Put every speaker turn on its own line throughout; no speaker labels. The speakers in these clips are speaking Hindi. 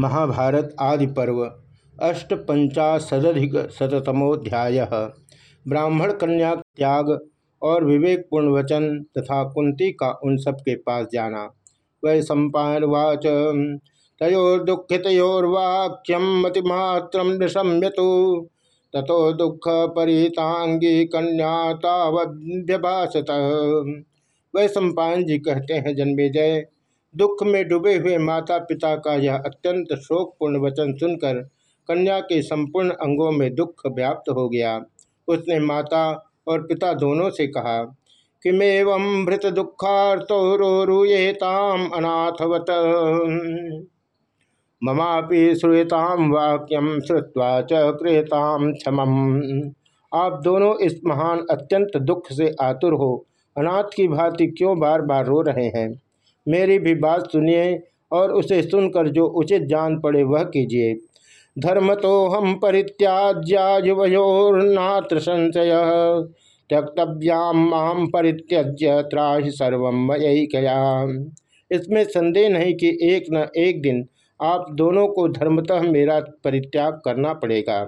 महाभारत आदि पर्व अष्टपंचाशदिक शतमोध्याय ब्राह्मण कन्या त्याग और विवेकपूर्ण वचन तथा कुंती का उन सब के पास जाना। वै सम्पावाच तयोर्दुखितोर्वाक्यम मतिमात्र निशम्यतु। दुख परितांगी कन्या तावभ्यभाषत वै सम्पान जी कहते हैं, जन्मे दुख में डूबे हुए माता पिता का यह अत्यंत शोकपूर्ण वचन सुनकर कन्या के संपूर्ण अंगों में दुख व्याप्त हो गया। उसने माता और पिता दोनों से कहा, किमेवं भृत दुखार्तो रोरुएताम अनाथवत। ममापि श्रूयताम वाक्यम श्रुवा च क्रियताम आप दोनों इस महान अत्यंत दुख से आतुर हो। अनाथ की भांति क्यों बार बार रो रहे हैं? मेरी भी बात सुनिए और उसे सुनकर जो उचित जान पड़े वह कीजिए। धर्म तो हम परित्याज्या युवयोर्नात्र संशय। त्यक्तव्याम माम परित्यज्य त्राहि सर्व कया इसमें संदेह नहीं कि एक न एक दिन आप दोनों को धर्मतः मेरा परित्याग करना पड़ेगा।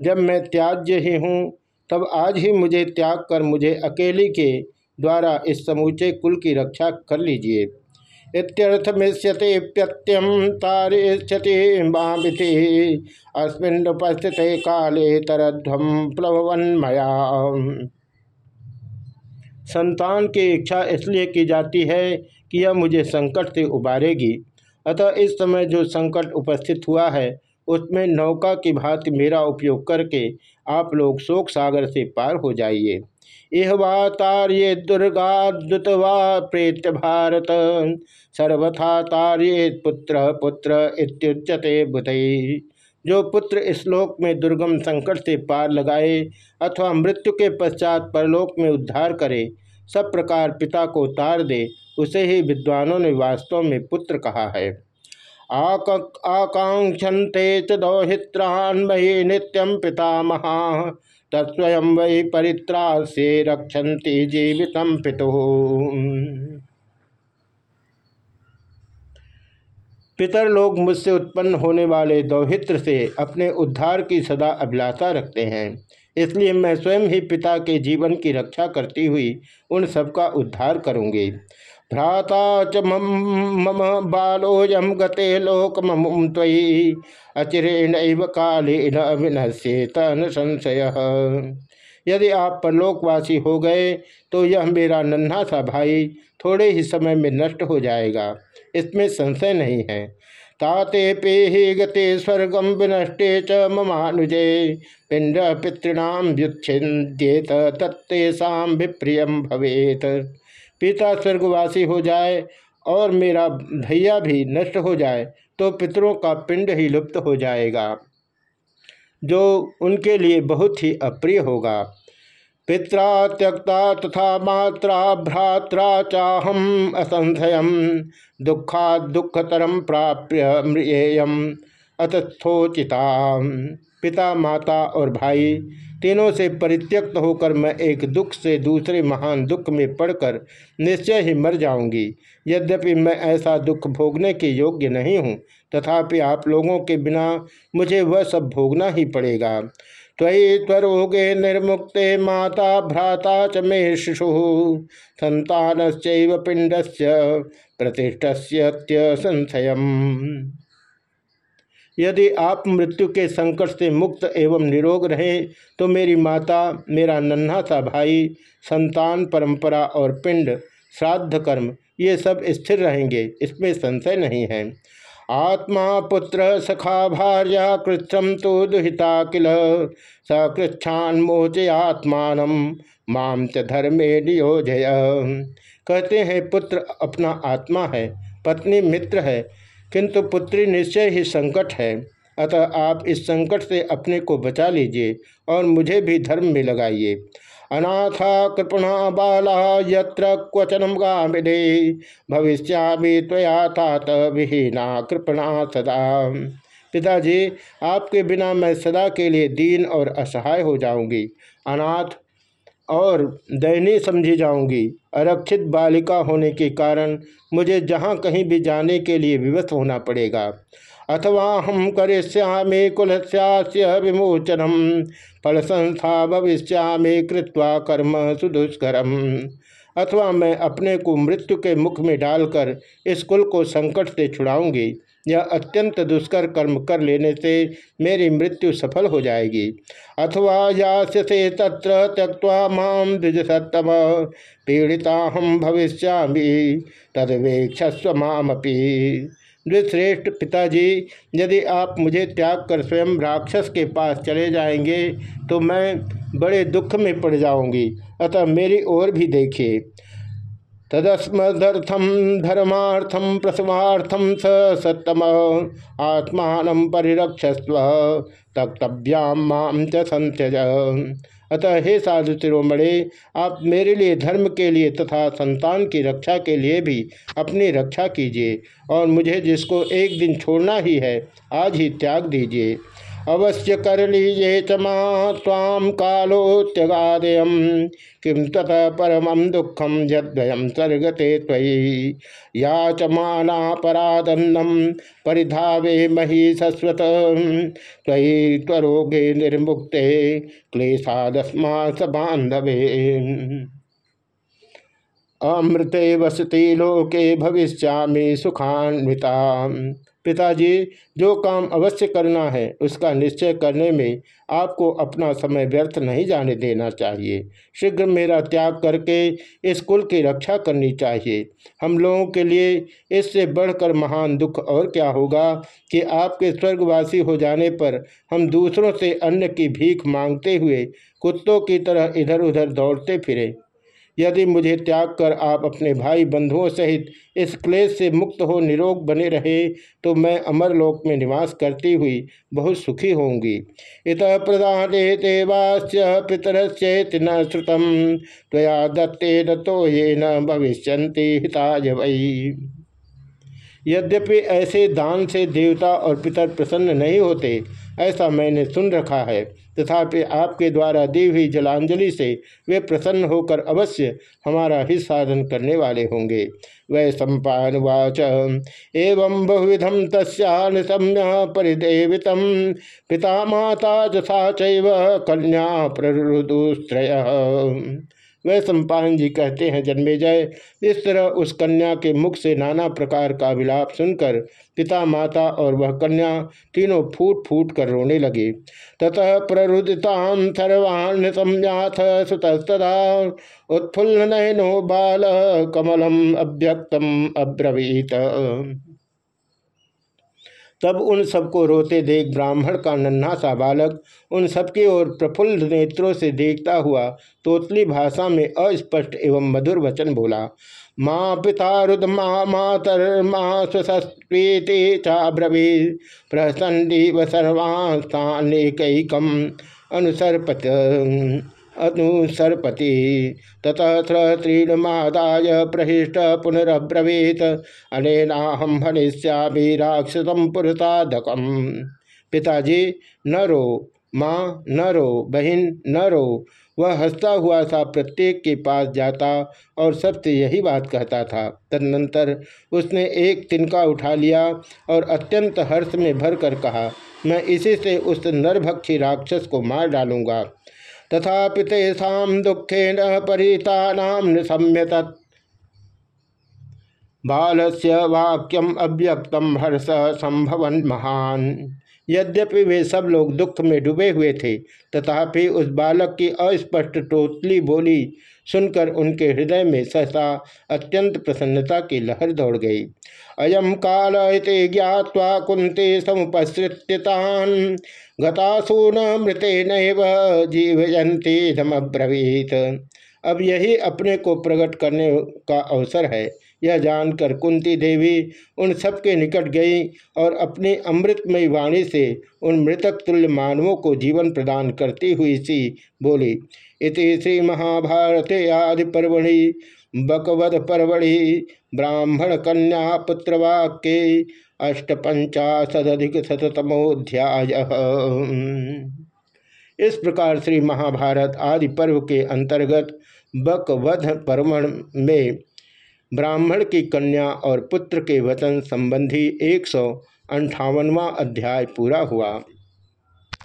जब मैं त्याज्य ही हूँ, तब आज ही मुझे त्याग कर मुझे अकेले के द्वारा इस समूचे कुल की रक्षा कर लीजिए। इत्यर्थमिष्यते प्रत्यम तारिष्यति मामिति। अस्मिन् उपस्थित काले तरध्वम प्लवन्मया संतान की इच्छा इसलिए की जाती है कि यह मुझे संकट से उबारेगी। अतः इस समय जो संकट उपस्थित हुआ है, उसमें नौका की भांति मेरा उपयोग करके आप लोग शोक सागर से पार हो जाइए। इह वा तार्ये दुर्गाद्युत वा प्रेत्य भारत। सर्वथा तार्ये पुत्र पुत्र इत्युच्यते बुध। जो पुत्र श्लोक में दुर्गम संकट से पार लगाए अथवा मृत्यु के पश्चात परलोक में उद्धार करे, सब प्रकार पिता को तार दे, उसे ही विद्वानों ने वास्तव में पुत्र कहा है। आकांक्षते च दौहित्रान् मयि नित्यम पितामहा। तत्स्वयं वै परित्रासे रक्षन्ति जीवित पितु। पितर लोग मुझसे उत्पन्न होने वाले दौहित्र से अपने उद्धार की सदा अभिलाषा रखते हैं। इसलिए मैं स्वयं ही पिता के जीवन की रक्षा करती हुई उन सबका उद्धार करूँगी। भ्राता च मम मम बालोयम गते लोक ममुम तयि अचिरेण कालेन विनश्येत न संशय। यदि आप परलोकवासी हो गए तो यह मेरा नन्हा सा भाई थोड़े ही समय में नष्ट हो जाएगा। इसमें संशय नहीं है। ताते पे ही गते स्वर्गम विनष्टे च ममानुजे। पिंड पितृणाम व्युच्छिद्येत तत्तेषा विप्रियम भवेत। पिता स्वर्गवासी हो जाए और मेरा भैया भी नष्ट हो जाए तो पितरों का पिंड ही लुप्त हो जाएगा, जो उनके लिए बहुत ही अप्रिय होगा। पिता त्यक्ता तथा मात्रा भ्रात्रा चाहम असंशय दुखा दुखतरम प्राप्य मृेयम अतस्थोचिता पिता, माता और भाई तीनों से परित्यक्त होकर मैं एक दुख से दूसरे महान दुख में पड़कर निश्चय ही मर जाऊँगी। यद्यपि मैं ऐसा दुख भोगने के योग्य नहीं हूँ, तथापि आप लोगों के बिना मुझे वह सब भोगना ही पड़ेगा। त्वयि त्वरोगे निर्मुक्ते माता, भ्राता च मे शिशु। संतान पिंड से प्रतिष्ठ संशय यदि आप मृत्यु के संकट से मुक्त एवं निरोग रहें तो मेरी माता, मेरा नन्हा सा भाई, संतान, परंपरा और पिंड श्राद्ध कर्म ये सब स्थिर रहेंगे, इसमें संशय नहीं है। आत्मा पुत्र सखा भार्या कृच्छम तो दुहिता किल सकृच्छान मोचयात्मान माम च धर्मे नियोजय। कहते हैं, पुत्र अपना आत्मा है, पत्नी मित्र है किंतु पुत्री निश्चय ही संकट है। अतः आप इस संकट से अपने को बचा लीजिए और मुझे भी धर्म में लगाइए। अनाथा कृपणा बाला यत्र क्वचनम गामिने भविष्या भी त्वया तात विहीना कृपणा सदा। पिताजी, आपके बिना मैं सदा के लिए दीन और असहाय हो जाऊँगी। अनाथ और दयनीय समझी जाऊँगी। अरक्षित बालिका होने के कारण मुझे जहाँ कहीं भी जाने के लिए विवश होना पड़ेगा। अथवा हम करिष्यामे कुलस्या विमोचनम फल संस्था भविष्यामे कृत्वा कर्म सुदुष्करम। अथवा मैं अपने को मृत्यु के मुख में डालकर इस कुल को संकट से छुड़ाऊँगी। यह अत्यंत दुष्कर कर्म कर लेने से मेरी मृत्यु सफल हो जाएगी। अथवा यास्य तत्र त्यक्वा माम द्विज सत्तम पीड़िता हम भविष्यामी, तदवेक्षस्व मामपी। द्विश्रेष्ठ पिताजी, यदि आप मुझे त्याग कर स्वयं राक्षस के पास चले जाएँगे तो मैं बड़े दुख में पड़ जाऊँगी। अतः मेरी ओर भी देखिए। तदस्मदर्थम धर्मार्थम प्रसवार्थम स सत्तम आत्मा परिरक्षस्व तक्तव्याम च संत्यज। अतः हे साधु शिरोमणे आप मेरे लिए धर्म के लिए तथा संतान की रक्षा के लिए भी अपनी रक्षा कीजिए और मुझे जिसको एक दिन छोड़ना ही है, आज ही त्याग दीजिए। अवश्य कर लीजिए चमा ताम कालोत्यगादय। किम तत परम दुखम यद्वयम सर्गते तयि या चमानापरादन्नम परिधावे मही सस्वत। तयि त्वरोगे निर्मुक्ते क्लेशादस्मा स बांधवे अमृते वसती लोके भविष्यामी सुखान्विता पिताजी, जो काम अवश्य करना है, उसका निश्चय करने में आपको अपना समय व्यर्थ नहीं जाने देना चाहिए। शीघ्र मेरा त्याग करके इस कुल की रक्षा करनी चाहिए। हम लोगों के लिए इससे बढ़कर महान दुख और क्या होगा कि आपके स्वर्गवासी हो जाने पर हम दूसरों से अन्न की भीख मांगते हुए कुत्तों की तरह इधर उधर दौड़ते फिरें। यदि मुझे त्याग कर आप अपने भाई बंधुओं सहित इस क्लेश से मुक्त हो निरोग बने रहे तो मैं अमरलोक में निवास करती हुई बहुत सुखी होंगी इत प्रदान देवास्य पितरश्चेत न श्रुतम, त्वया दत्ते दत्तो ये न भविष्य हिताज वही यद्यपि ऐसे दान से देवता और पितर प्रसन्न नहीं होते, ऐसा मैंने सुन रखा है। तथापि आपके द्वारा दी हुई जलांजलि से वे प्रसन्न होकर अवश्य हमारा ही साधन करने वाले होंगे। वै सम्पावाच एवं बहुविधम तस्म्य परिदेवित। पिता माता जथा कन्या प्ररुदुस्त्रय वह सम्पान जी कहते हैं, जन्मे जय इस तरह उस कन्या के मुख से नाना प्रकार का विलाप सुनकर पिता, माता और वह कन्या तीनों फूट फूट कर रोने लगे। ततः प्ररुदिताम सर्वान् संयाथ सुतस्तदा। उत्फुल्ल नयनो बाल कमलम अव्यक्तम अब्रवीत। तब उन सबको रोते देख ब्राह्मण का नन्हा सा बालक उन सबकी ओर प्रफुल्ल नेत्रों से देखता हुआ तोतली भाषा में अस्पष्ट एवं मधुर वचन बोला, माँ पिता रुद माँ मातर, माँ स्वस्वीति चाब्रवी प्रसन्नी सर्वास्तानेकम अनुसरपत। अनुसरपति। ततः तीर्णमादाय प्रहिष्ट पुनरब्रवीत। अनेनाहम भनिष्यामी राक्षसम पुरतादकम पिताजी न रो माँ न रो बहन न रो वह हंसता हुआ सा प्रत्येक के पास जाता और सबसे यही बात कहता था। तदनंतर उसने एक तिनका उठा लिया और अत्यंत हर्ष में भर कर कहा, मैं इसी से उस नरभक्षी राक्षस को मार डालूँगा। तथा तेषा दुखेन परिता निशम्यत बाल से वाक्यम अव्यक्तम हर्ष संभवन महान। यद्यपि वे सब लोग दुख में डूबे हुए थे, तथापि उस बालक की अस्पष्ट टोतली बोली सुनकर उनके हृदय में सहसा अत्यंत प्रसन्नता की लहर दौड़ गई। अयम काल ज्ञावा कुंते समुपसृत्यतान गतासून मृते नैव जीवयंती धमब्रवीत। अब यही अपने को प्रकट करने का अवसर है। यह जानकर कुंती देवी उन सबके निकट गई और अपनी अमृतमयी वाणी से उन मृतक तुल्य मानवों को जीवन प्रदान करती हुई सी बोली, इति श्री महाभारत आदि पर्वणि बकवद पर्वणि ब्राह्मण कन्या पुत्र पुत्रवाक्य अष्टपंचाशदिक शतमोध्याय इस प्रकार श्री महाभारत आदि पर्व के अंतर्गत बकवध पर्वण में ब्राह्मण की कन्या और पुत्र के वचन संबंधी एक सौ अध्याय पूरा हुआ।